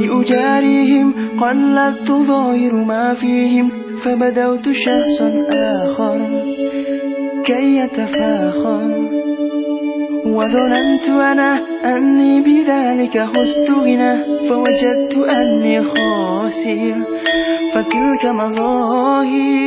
لأجاريهم قلدت ظاهر ما فيهم فبدوت شخصا آخر كي يتفاخر. وظننت أنا أني بذلك خست غنى فوجدت أني خاسر فتلك مظاهر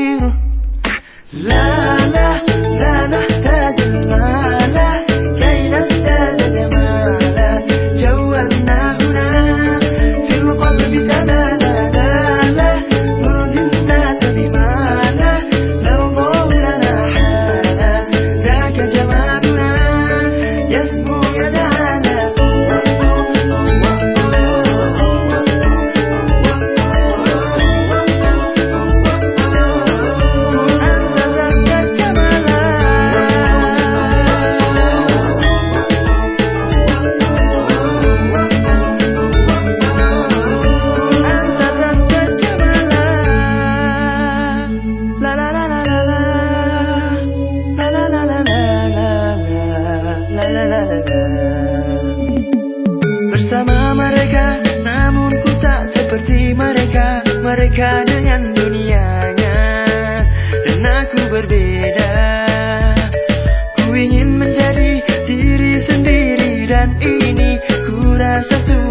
mereka dengan dunianya. Dan aku berbeda. Ku ingin menjadi diri sendiri Dan ini ku rasa sudah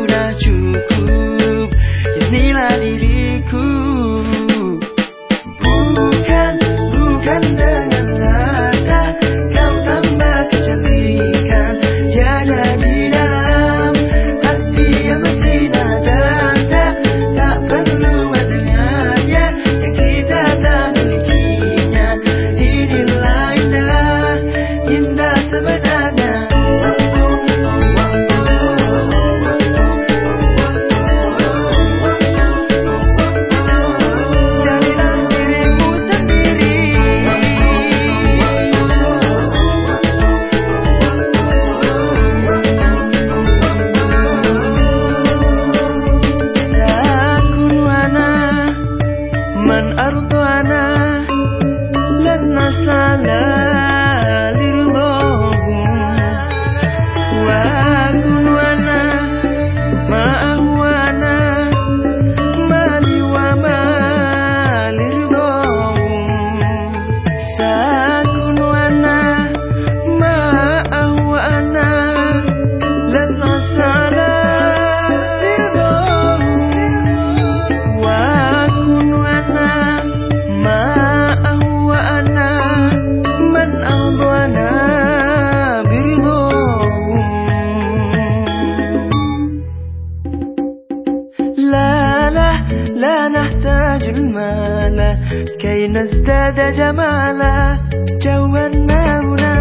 كي نزداد جمالا جوانا هنا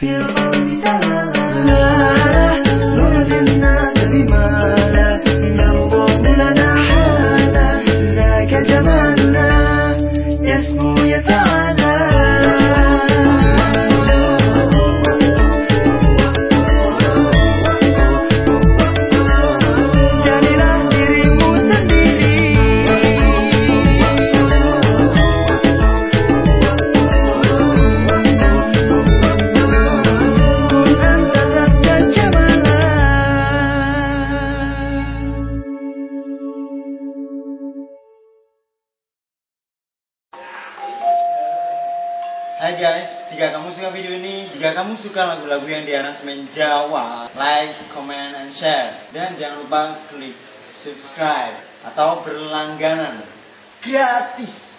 في الأرض Hai guys, jika kamu suka video ini, jika kamu suka lagu-lagu yang diaransemen Jawa, like, comment, and share. Dan jangan lupa klik subscribe atau berlangganan. Gratis!